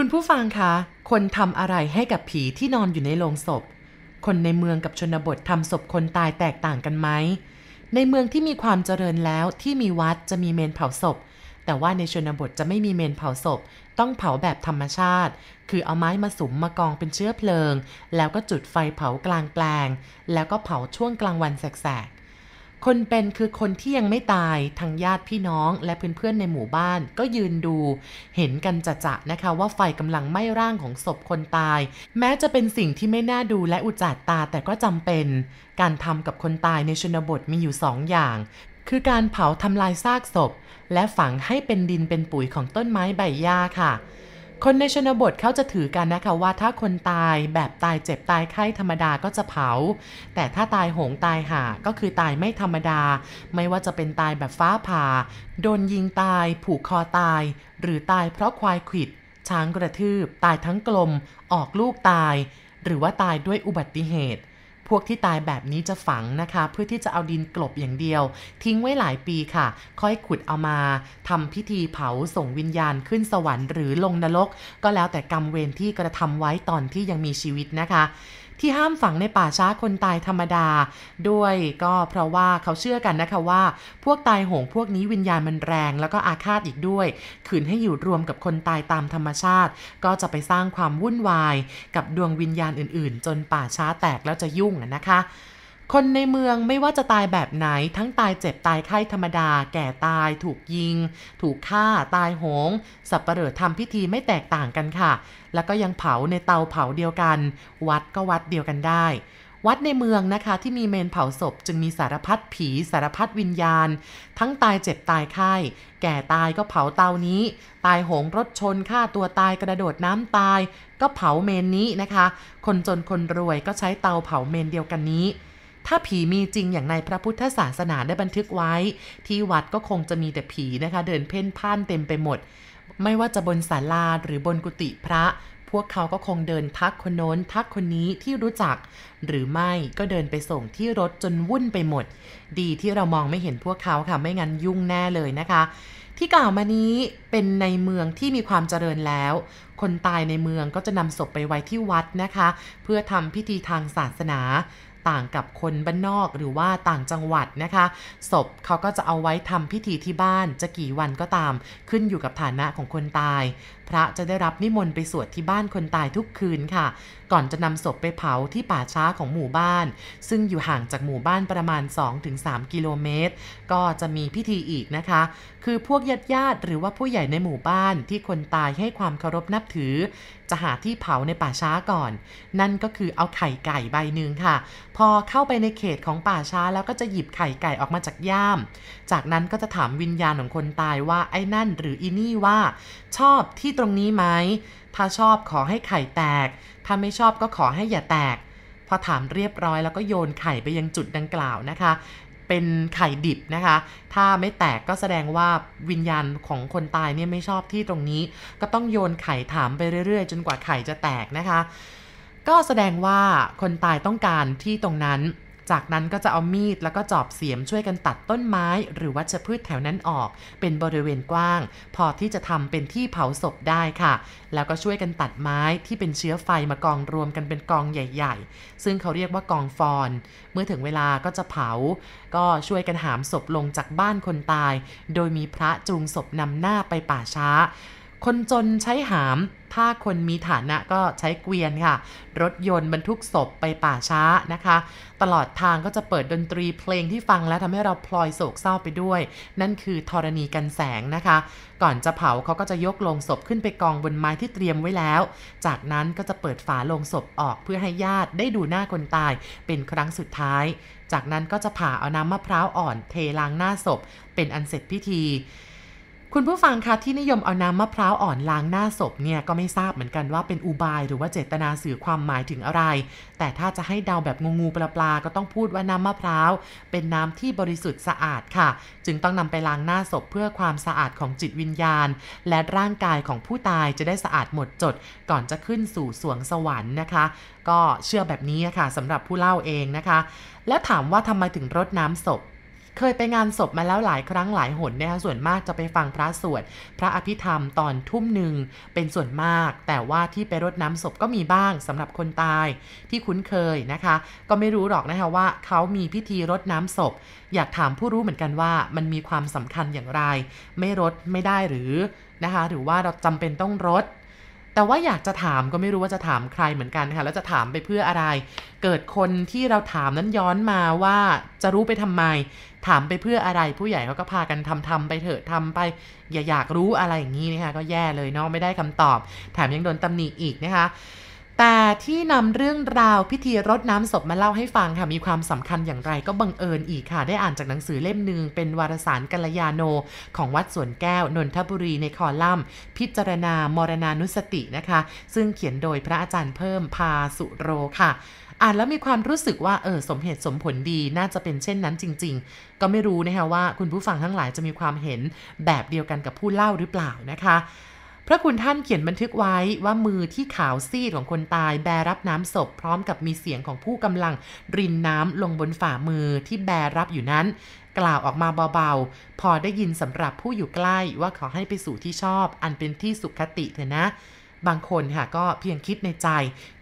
คุณผู้ฟังคะ คนทำอะไรให้กับผีที่นอนอยู่ในโลงศพ คนในเมืองกับชนบททำศพคนตายแตกต่างกันไหม ในเมืองที่มีความเจริญแล้วที่มีวัดจะมีเมนเผาศพ แต่ว่าในชนบทจะไม่มีเมนเผาศพ ต้องเผาแบบธรรมชาติ คือเอาไม้มาสุมมากองเป็นเชื้อเพลิง แล้วก็จุดไฟเผากลางแปลง แล้วก็เผาช่วงกลางวันแสกๆ คนเป็นคือคนที่ยังไม่ตายทางญาติพี่น้องและเพื่อนๆในหมู่บ้าน ก็ยืนดู เห็นกันจะจะๆนะคะว่าไฟกำลังไหม้ร่างของศพคนตาย แม้จะเป็นสิ่งที่ไม่น่าดูและอุจจาตาแต่ก็จำเป็น การทำกับคนตายในชนบทมีอยู่สองอย่าง คือการเผาทำลายซากศพ และฝังให้เป็นดินเป็นปุ๋ยของต้นไม้ใบหญ้าค่ะ คนในชนบทเขาจะถือกันนะคะว่าถ้าคนตายแบบตายเจ็บตายไข้ธรรมดาก็จะเผา แต่ถ้าตายโหงตายห่าก็คือตายไม่ธรรมดา ไม่ว่าจะเป็นตายแบบฟ้าผ่า โดนยิงตาย ผูกคอตาย หรือตายเพราะควายขิด ช้างกระทืบ ตายทั้งกลม ออกลูกตาย หรือว่าตายด้วยอุบัติเหตุ พวกที่ตายแบบนี้จะฝังนะคะ เพื่อที่จะเอาดินกลบอย่างเดียว ทิ้งไว้หลายปีค่ะ ค่อยขุดเอามาทำพิธีเผาส่งวิญญาณขึ้นสวรรค์หรือลงนรก ก็แล้วแต่กรรมเวรที่กระทำไว้ตอนที่ยังมีชีวิตนะคะ ที่ห้ามฝังในป่าช้าคนตายธรรมดา ด้วยก็เพราะว่าเขาเชื่อกันนะคะว่า พวกตายโหงพวกนี้วิญญาณมันแรง แล้วก็อาฆาตอีกด้วย ขืนให้อยู่รวมกับคนตายตามธรรมชาติ ก็จะไปสร้างความวุ่นวาย กับดวงวิญญาณอื่น ๆ จนป่าช้าแตกแล้วจะยุ่งอะนะคะ คนในเมืองไม่ว่าจะตายแบบไหน ทั้งตายเจ็บตายไข้ธรรมดา แก่ตาย ถูกยิง ถูกฆ่า ตายโหง สับประเหร่อทำพิธีไม่แตกต่างกันค่ะ แล้วก็ยังเผาในเตาเผาเดียวกัน วัดก็วัดเดียวกันได้ วัดในเมืองนะคะที่มีเมนเผาศพ จึงมีสารพัดผีสารพัดวิญญาณ ทั้งตายเจ็บตายไข้ แก่ตายก็เผาเตานี้ ตายโหงรถชนฆ่าตัวตายกระโดดน้ำตาย ก็เผาเมนนี้นะคะ คนจนคนรวยก็ใช้เตาเผาเมนเดียวกันนี้ ถ้าผีมีจริงอย่างในพระพุทธศาสนาได้บันทึกไว้ ที่วัดก็คงจะมีแต่ผีนะคะ เดินเพ่นพ่านเต็มไปหมด ไม่ว่าจะบนศาลาหรือบนกุฏิพระ พวกเขาก็คงเดินทักคนโน้นทักคนนี้ที่รู้จัก หรือไม่ก็เดินไปส่งที่รถจนวุ่นไปหมด ดีที่เรามองไม่เห็นพวกเขาค่ะไม่งั้นยุ่งแน่เลยนะคะที่กล่าวมานี้เป็นในเมืองที่มีความเจริญแล้ว คนตายในเมืองก็จะนำศพไปไว้ที่วัดนะคะ เพื่อทำพิธีทางศาสนา ต่างกับคนบ้านนอกหรือว่าต่างจังหวัดนะคะ ศพเขาก็จะเอาไว้ทำพิธีที่บ้านจะกี่วันก็ตาม ขึ้นอยู่กับฐานะของคนตาย พระจะได้รับนิมนต์ไปสวดที่บ้านคนตายทุกคืนค่ะ ก่อนจะนำศพไปเผาที่ป่าช้าของหมู่บ้าน ซึ่งอยู่ห่างจากหมู่บ้านประมาณ 2-3 กิโลเมตร ก็จะมีพิธีอีกนะคะ คือพวกญาติญาติหรือว่าผู้ใหญ่ในหมู่บ้านที่คนตายให้ความเคารพนับถือ จะหาที่เผาในป่าช้าก่อน นั่นก็คือเอาไข่ไก่ใบหนึ่งค่ะ พอเข้าไปในเขตของป่าช้าแล้วก็จะหยิบไข่ไก่ออกมาจากย่าม จากนั้นก็จะถามวิญญาณของคนตายว่าไอ้นั่นหรืออีนี่ว่า ชอบที่ตรงนี้ไหม ถ้าชอบขอให้ไข่แตก ถ้าไม่ชอบก็ขอให้อย่าแตก พอถามเรียบร้อยแล้วก็โยนไข่ไปยังจุดดังกล่าวนะคะ เป็นไข่ดิบนะคะ ถ้าไม่แตกก็แสดงว่าวิญญาณของคนตายเนี่ยไม่ชอบที่ตรงนี้ ก็ต้องโยนไข่ถามไปเรื่อยๆ จนกว่าไข่จะแตกนะคะ ก็แสดงว่าคนตายต้องการที่ตรงนั้น จากนั้นก็จะเอามีดแล้วก็จอบเสียมช่วยกันตัดต้นไม้ หรือวัชพืชแถวนั้นออก เป็นบริเวณกว้าง พอที่จะทำเป็นที่เผาศพได้ค่ะ แล้วก็ช่วยกันตัดไม้ที่เป็นเชื้อไฟมากองรวมกันเป็นกองใหญ่ ๆ ซึ่งเขาเรียกว่ากองฟอน เมื่อถึงเวลาก็จะเผา ก็ช่วยกันหามศพลงจากบ้านคนตาย โดยมีพระจูงศพนำหน้าไปป่าช้า คนจนใช้หาม ถ้าคนมีฐานะก็ใช้เกวียนค่ะ รถยนต์บรรทุกศพไปป่าช้านะคะ ตลอดทางก็จะเปิดดนตรีเพลงที่ฟังแล้วทำให้เราพลอยโศกเศร้าไปด้วย นั่นคือธรณีกันแสงนะคะ ก่อนจะเผาเขาก็จะยกลงศพขึ้นไปกองบนไม้ที่เตรียมไว้แล้ว จากนั้นก็จะเปิดฝาลงศพออกเพื่อให้ญาติได้ดูหน้าคนตายเป็นครั้งสุดท้าย จากนั้นก็จะผ่าเอาน้ำมะพร้าวอ่อนเทล้างหน้าศพ เป็นอันเสร็จพิธี คุณผู้ฟังคะที่นิยมเอาน้ำมะพร้าวอ่อนล้างหน้าศพเนี่ยก็ไม่ทราบเหมือนกันว่าเป็นอุบายหรือว่าเจตนาสื่อความหมายถึงอะไร แต่ถ้าจะให้เดาแบบงูๆปลาๆก็ต้องพูดว่าน้ำมะพร้าว เป็นน้ำที่บริสุทธิ์สะอาดค่ะ จึงต้องนำไปล้างหน้าศพเพื่อความสะอาดของจิตวิญญาณ และร่างกายของผู้ตายจะได้สะอาดหมดจด ก่อนจะขึ้นสู่สวงสวรรค์นะคะ ก็เชื่อแบบนี้ค่ะสำหรับผู้เล่าเองนะคะ และถามว่าทำไมถึงรดน้ำศพ เคยไปงานศพมาแล้วหลายครั้งหลายหนนะคะส่วนมากจะไปฟังพระสวดพระอภิธรรมตอนทุ่มหนึ่งเป็นส่วนมาก แต่ว่าที่ไปรดน้ำศพก็มีบ้างสำหรับคนตายที่คุ้นเคยนะคะ ก็ไม่รู้หรอกนะคะว่าเขามีพิธีรดน้ำศพ อยากถามผู้รู้เหมือนกันว่ามันมีความสำคัญอย่างไร ไม่รดไม่ได้หรือนะคะหรือว่าเราจำเป็นต้องรด แต่ว่าอยากจะถามก็ไม่รู้ว่าจะถามใครเหมือนกันค่ะ แล้วจะถามไปเพื่ออะไร เกิดคนที่เราถามนั้นย้อนมาว่าจะรู้ไปทำไม ถามไปเพื่ออะไร ผู้ใหญ่เขาก็พากันทำทำไปเถอะทำไป อย่าอยากรู้อะไรอย่างนี้นะคะก็แย่เลยเนาะไม่ได้คำตอบ แถมยังโดนตำหนิอีกนะคะ แต่ที่นำเรื่องราวพิธีรดน้ำศพมาเล่าให้ฟังค่ะมีความสำคัญอย่างไรก็บังเอิญอีกค่ะ ได้อ่านจากหนังสือเล่มหนึ่งเป็นวารสารกัลยาโน ของวัดสวนแก้วนนทบุรีในคอลัมน์ พิจารณามรณานุสตินะคะ ซึ่งเขียนโดยพระอาจารย์เพิ่มพาสุโรค่ะอ่านแล้วมีความรู้สึกว่าเออสมเหตุสมผลดีน่าจะเป็นเช่นนั้นจริง ๆ ก็ไม่รู้นะคะว่าคุณผู้ฟังทั้งหลายจะมีความเห็นแบบเดียวกันกับผู้เล่าหรือเปล่านะคะ พระคุณท่านเขียนบันทึกไว้ว่ามือที่ขาวซีดของคนตายแบรับน้ำศพพร้อมกับมีเสียงของผู้กำลังรินน้ำลงบนฝ่ามือที่แบรับอยู่นั้น กล่าวออกมาเบาๆ พอได้ยินสำหรับผู้อยู่ใกล้ว่าขอให้ไปสู่ที่ชอบ อันเป็นที่สุขคติเถอะนะ บางคนค่ะก็เพียงคิดในใจ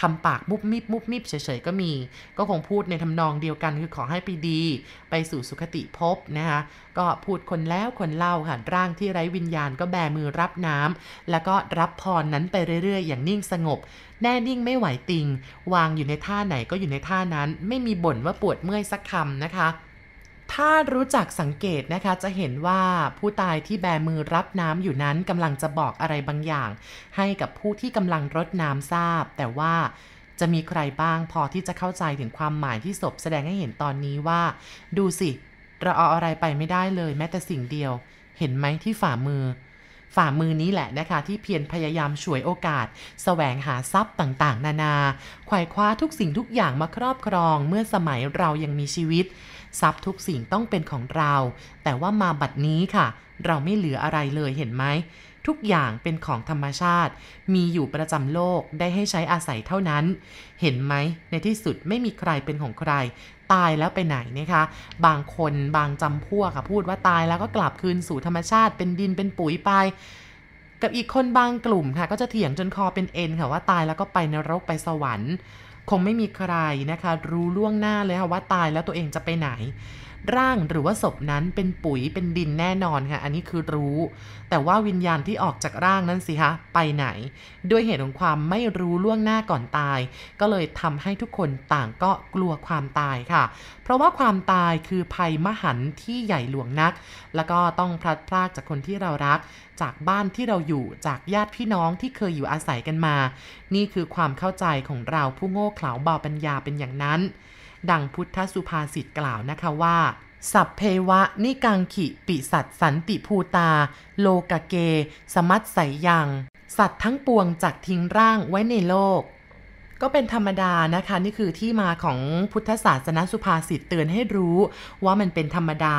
ทำปากมุบมิบมุบมิบเฉยๆก็มี ก็คงพูดในทำนองเดียวกันคือขอให้ไปดี ไปสู่สุคติภพนะคะก็พูดคนแล้วคนเล่าค่ะร่างที่ไร้วิญญาณก็แบมือรับน้ำแล้วก็รับพรนั้นไปเรื่อยๆ อย่างนิ่งสงบ แน่นิ่งไม่ไหวติง วางอยู่ในท่าไหนก็อยู่ในท่านั้น ไม่มีบ่นว่าปวดเมื่อยสักคำนะคะ ถ้ารู้จักสังเกตนะคะจะเห็นว่าผู้ตายที่แบมือรับน้ำอยู่นั้นกำลังจะบอกอะไรบางอย่าง ให้กับผู้ที่กำลังรดน้ำทราบ แต่ว่าจะมีใครบ้างพอที่จะเข้าใจถึงความหมายที่ศพแสดงให้เห็นตอนนี้ว่า ดูสิเราเอาอะไรไปไม่ได้เลย แม้แต่สิ่งเดียว เห็นไหมที่ฝ่ามือ ฝ่ามือนี้แหละนะคะ ที่เพียรพยายามฉวยโอกาสสแสวงหาทรัพย์ต่างๆ นานาไขว่คว้าทุกสิ่งทุกอย่างมาครอบครองเมื่อสมัยเรายังมีชีวิต ทรัพย์ทุกสิ่งต้องเป็นของเรา แต่ว่ามาบัดนี้ค่ะ เราไม่เหลืออะไรเลยเห็นไหม ทุกอย่างเป็นของธรรมชาติ มีอยู่ประจำโลกได้ให้ใช้อาศัยเท่านั้น เห็นไหม ในที่สุดไม่มีใครเป็นของใคร ตายแล้วไปไหนนะคะ บางคนบางจำพวกค่ะพูดว่าตายแล้วก็กลับคืนสู่ธรรมชาติ เป็นดินเป็นปุ๋ยไปกับอีกคนบางกลุ่มค่ะ ก็จะเถียงจนคอเป็นเอ็นค่ะว่าตายแล้วก็ไปนรกไปสวรรค์ คงไม่มีใครนะคะ รู้ล่วงหน้าเลยค่ะว่าตายแล้วตัวเองจะไปไหน ร่างหรือว่าศพนั้นเป็นปุ๋ยเป็นดินแน่นอนค่ะ อันนี้คือรู้ แต่ว่าวิญญาณที่ออกจากร่างนั้นสิคะไปไหน ด้วยเหตุของความไม่รู้ล่วงหน้าก่อนตาย ก็เลยทำให้ทุกคนต่างก็กลัวความตายค่ะ เพราะว่าความตายคือภัยมหันที่ใหญ่หลวงนัก แล้วก็ต้องพลัดพรากจากคนที่เรารัก จากบ้านที่เราอยู่จากญาติพี่น้องที่เคยอยู่อาศัยกันมา นี่คือความเข้าใจของเราผู้โง่เขลาเบาปัญญาเป็นอย่างนั้น ดังพุทธสุภาษิตกล่าวนะคะว่า สัพเพวะนิกังขิปิสัตสันติภูตา โลกเก สมัตไสยัง สัตว์ทั้งปวงจักทิ้งร่างไว้ในโลก ก็เป็นธรรมดานะคะ นี่คือที่มาของพุทธศาสนสุภาษิตเตือนให้รู้ ว่ามันเป็นธรรมดา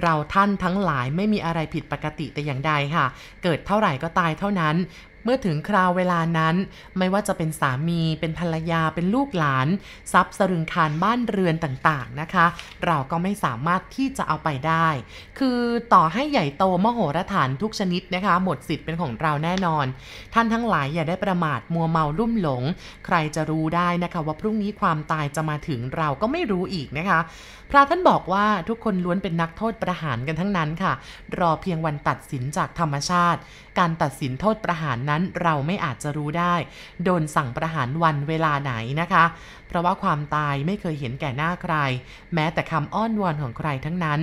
เราท่านทั้งหลายไม่มีอะไรผิดปกติแต่อย่างใดค่ะ เกิดเท่าไหร่ก็ตายเท่านั้น เมื่อถึงคราวเวลานั้น ไม่ว่าจะเป็นสามีเป็นภรรยาเป็นลูกหลาน ทรัพย์สรึงคารบ้านเรือนต่างๆนะคะ เราก็ไม่สามารถที่จะเอาไปได้ คือต่อให้ใหญ่โตมโหฬารทุกชนิดนะคะ หมดสิทธิ์เป็นของเราแน่นอน ท่านทั้งหลายอย่าได้ประมาทมัวเมาลุ่มหลง ใครจะรู้ได้นะคะ ว่าพรุ่งนี้ความตายจะมาถึงเราก็ไม่รู้อีกนะคะ พระท่านบอกว่าทุกคนล้วนเป็นนักโทษประหารกันทั้งนั้นค่ะ รอเพียงวันตัดสินจากธรรมชาติ การตัดสินโทษประหารนั้นเราไม่อาจจะรู้ได้ โดนสั่งประหารวันเวลาไหนนะคะ เพราะว่าความตายไม่เคยเห็นแก่หน้าใคร แม้แต่คำอ้อนวอนของใครทั้งนั้น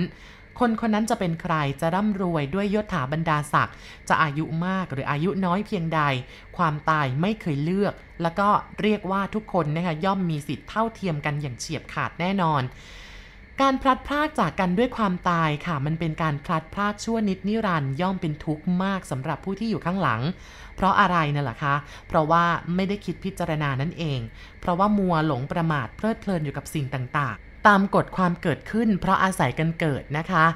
คนคนนั้นจะเป็นใครจะร่ำรวยด้วยยศถาบรรดาศักดิ์จะอายุมากหรืออายุน้อยเพียงใด ความตายไม่เคยเลือก แล้วก็เรียกว่าทุกคนนะคะย่อมมีสิทธิ์เท่าเทียมกันอย่างเฉียบขาดแน่นอน การพลัดพรากจากกันด้วยความตายค่ะ มันเป็นการพลัดพรากชั่วนิดนิรันด์ย่อมเป็นทุกข์มากสำหรับผู้ที่อยู่ข้างหลัง เพราะอะไรนั่นแหละคะ เพราะว่าไม่ได้คิดพิจารณานั่นเอง เพราะว่ามัวหลงประมาทเพลิดเพลินอยู่กับสิ่งต่างๆ ตามกฎความเกิดขึ้น เพราะอาศัยกันเกิดนะคะ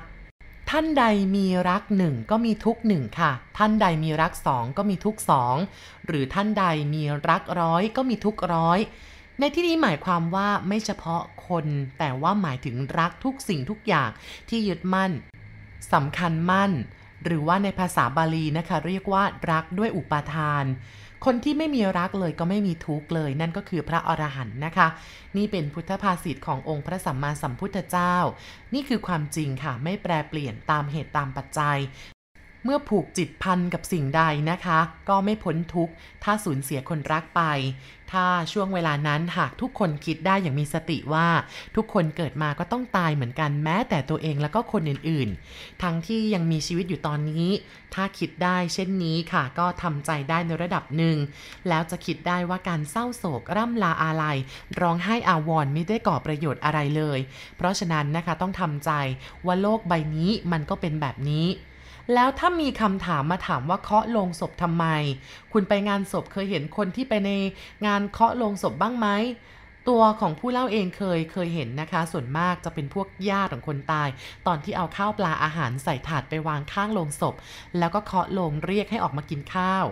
ท่านใดมีรักหนึ่งก็มีทุกหนึ่งค่ะ ท่านใดมีรักสองก็มีทุกสองหรือท่านใดมีรักร้อยก็มีทุกร้อย ในที่นี้หมายความว่าไม่เฉพาะคน แต่ว่าหมายถึงรักทุกสิ่งทุกอย่างที่ยึดมั่นสำคัญมั่น หรือว่าในภาษาบาลีนะคะ เรียกว่ารักด้วยอุปาทาน คนที่ไม่มีรักเลยก็ไม่มีทุกข์เลย นั่นก็คือพระอรหันต์นะคะ นี่เป็นพุทธภาษิตขององค์พระสัมมาสัมพุทธเจ้า นี่คือความจริงค่ะไม่แปรเปลี่ยนตามเหตุตามปัจจัยเมื่อผูกจิตพันกับสิ่งใดนะคะ ก็ไม่พ้นทุกข์ ถ้าสูญเสียคนรักไป ถ้าช่วงเวลานั้นหากทุกคนคิดได้อย่างมีสติว่า ทุกคนเกิดมาก็ต้องตายเหมือนกันแม้แต่ตัวเองแล้วก็คนอื่นๆ ทั้งที่ยังมีชีวิตอยู่ตอนนี้ ถ้าคิดได้เช่นนี้ค่ะ ก็ทำใจได้ในระดับหนึ่ง แล้วจะคิดได้ว่าการเศร้าโศกร่ำลาอาลัย ร้องไห้อาวรณ์ไม่ได้ก่อประโยชน์อะไรเลย เพราะฉะนั้นนะคะต้องทำใจว่าโลกใบนี้มันก็เป็นแบบนี้ แล้วถ้ามีคำถามมาถามว่าเคาะลงศพทำไม คุณไปงานศพเคยเห็นคนที่ไปในงานเคาะลงศพบ้างไหมตัวของผู้เล่าเองเคยเคยเห็นนะคะ ส่วนมากจะเป็นพวกญาติของคนตาย ตอนที่เอาข้าวปลาอาหารใส่ถาดไปวางข้างโลงศพ แล้วก็เคาะลงเรียกให้ออกมากินข้าว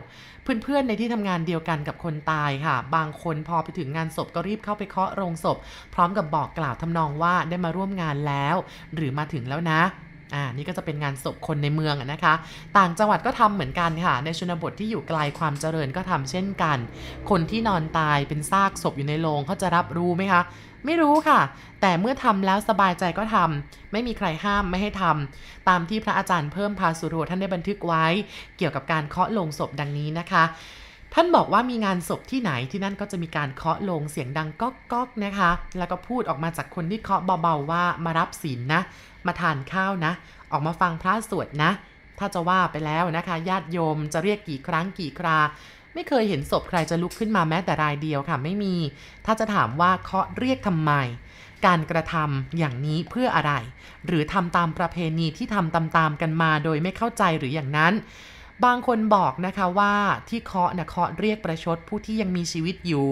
เพื่อนๆในที่ทำงานเดียวกันกับคนตายค่ะ บางคนพอไปถึงงานศพก็รีบเข้าไปเคาะโรงศพ พร้อมกับบอกกล่าวทำนองว่าได้มาร่วมงานแล้ว หรือมาถึงแล้วนะ อ่านี่ก็จะเป็นงานศพคนในเมืองนะคะ ต่างจังหวัดก็ทำเหมือนกันค่ะ ในชนบทที่อยู่ไกลความเจริญก็ทำเช่นกัน คนที่นอนตายเป็นซากศพอยู่ในโรงเขาจะรับรู้ไหมคะไม่รู้ค่ะ แต่เมื่อทำแล้วสบายใจก็ทำ ไม่มีใครห้ามไม่ให้ทำ ตามที่พระอาจารย์เพิ่มพาสุโรท่านได้บันทึกไว้ เกี่ยวกับการเคาะลงศพดังนี้นะคะ ท่านบอกว่ามีงานศพที่ไหนที่นั่นก็จะมีการเคาะลงเสียงดังก๊อกก๊อกนะคะ แล้วก็พูดออกมาจากคนที่เคาะเบาๆว่ามารับศีลนนะ มาทานข้าวนะ ออกมาฟังพระสวดนะ ถ้าจะว่าไปแล้วนะคะ ญาติโยมจะเรียกกี่ครั้งกี่ครา ไม่เคยเห็นศพใครจะลุกขึ้นมาแม้แต่รายเดียวค่ะไม่มี ถ้าจะถามว่าเคาะเรียกทำไมการกระทำอย่างนี้เพื่ออะไร หรือทำตามประเพณีที่ทำตามๆกันมาโดยไม่เข้าใจหรืออย่างนั้น บางคนบอกนะคะว่าที่เคาะนะเคาะเรียกประชดผู้ที่ยังมีชีวิตอยู่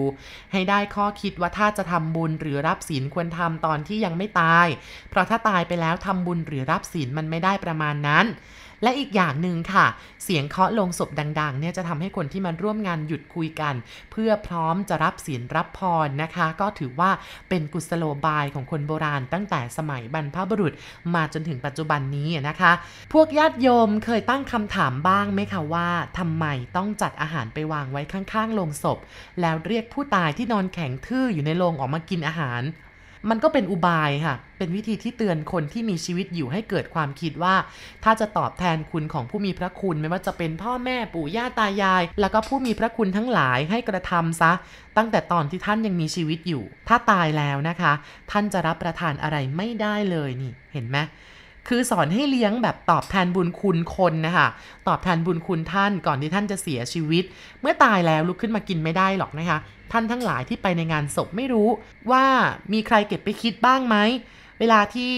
ให้ได้ข้อคิดว่าถ้าจะทำบุญหรือรับศีลควรทำตอนที่ยังไม่ตาย เพราะถ้าตายไปแล้วทำบุญหรือรับศีลมันไม่ได้ประมาณนั้น และอีกอย่างหนึ่งค่ะ เสียงเคาะลงศพดังๆเนี่ยจะทำให้คนที่มาร่วมงานหยุดคุยกัน เพื่อพร้อมจะรับศีลรับพรนะคะ ก็ถือว่าเป็นกุศโลบายของคนโบราณ ตั้งแต่สมัยบรรพบุรุษมาจนถึงปัจจุบันนี้นะคะ พวกญาติโยมเคยตั้งคำถามบ้างไหมคะว่าทำไมต้องจัดอาหารไปวางไว้ข้างๆโลงศพ แล้วเรียกผู้ตายที่นอนแข็งทื่ออยู่ในโรงออกมากินอาหาร มันก็เป็นอุบายค่ะ เป็นวิธีที่เตือนคนที่มีชีวิตอยู่ให้เกิดความคิดว่า ถ้าจะตอบแทนคุณของผู้มีพระคุณไม่ว่าจะเป็นพ่อแม่ปู่ย่าตายาย แล้วก็ผู้มีพระคุณทั้งหลายให้กระทำซะ ตั้งแต่ตอนที่ท่านยังมีชีวิตอยู่ ถ้าตายแล้วนะคะ ท่านจะรับประทานอะไรไม่ได้เลยนี่ เห็นไหม คือสอนให้เลี้ยงแบบตอบแทนบุญคุณคนนะคะตอบแทนบุญคุณท่านก่อนที่ท่านจะเสียชีวิต เมื่อตายแล้วลุกขึ้นมากินไม่ได้หรอกนะคะ ท่านทั้งหลายที่ไปในงานศพไม่รู้ว่ามีใครเก็บไปคิดบ้างไหมเวลาที่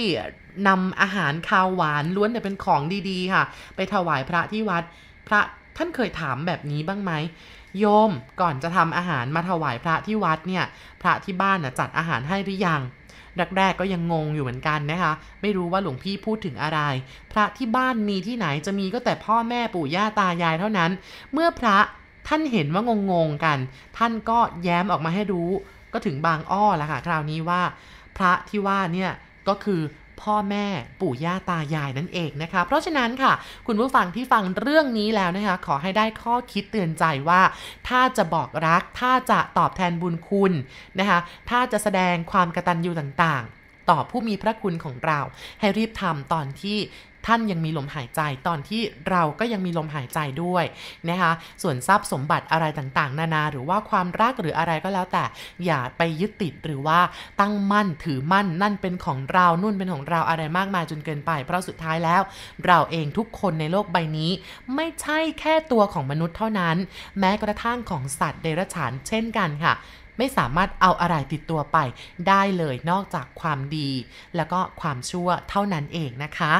นำอาหารคาวหวานล้วนแต่เป็นของดีๆ ค่ะ ไปถวายพระที่วัดพระท่านเคยถามแบบนี้บ้างไหมโยมก่อนจะทำอาหารมาถวายพระที่วัดเนี่ย พระที่บ้านจัดอาหารให้หรือยัง แรกๆก็ยังงงอยู่เหมือนกันนะคะ ไม่รู้ว่าหลวงพี่พูดถึงอะไร พระที่บ้านมีที่ไหนจะมีก็แต่พ่อแม่ปู่ย่าตายายเท่านั้น เมื่อพระท่านเห็นว่างงๆกัน ท่านก็แย้มออกมาให้รู้ ก็ถึงบางอ้อละค่ะคราวนี้ว่า พระที่ว่าเนี่ยก็คือ พ่อแม่ปู่ย่าตายายนั่นเองนะคะ เพราะฉะนั้นค่ะ คุณผู้ฟังที่ฟังเรื่องนี้แล้วนะคะ ขอให้ได้ข้อคิดเตือนใจว่า ถ้าจะบอกรัก ถ้าจะตอบแทนบุญคุณนะคะ ถ้าจะแสดงความกตัญญูต่างๆ ต่อผู้มีพระคุณของเรา ให้รีบทำตอนที่ ท่านยังมีลมหายใจตอนที่เราก็ยังมีลมหายใจด้วยนะคะ ส่วนทรัพย์สมบัติอะไรต่างๆ นานา หรือว่าความรักหรืออะไรก็แล้วแต่ อย่าไปยึดติดหรือว่าตั้งมั่นถือมั่นนั่นเป็นของเรานุ่นเป็นของเราอะไรมากมายจนเกินไป เพราะสุดท้ายแล้ว เราเองทุกคนในโลกใบนี้ ไม่ใช่แค่ตัวของมนุษย์เท่านั้น แม้กระทั่งของสัตว์เดรัจฉานเช่นกันค่ะไม่สามารถเอาอะไรติดตัวไปได้เลยนอกจากความดี แล้วก็ความชั่วเท่านั้นเองนะคะ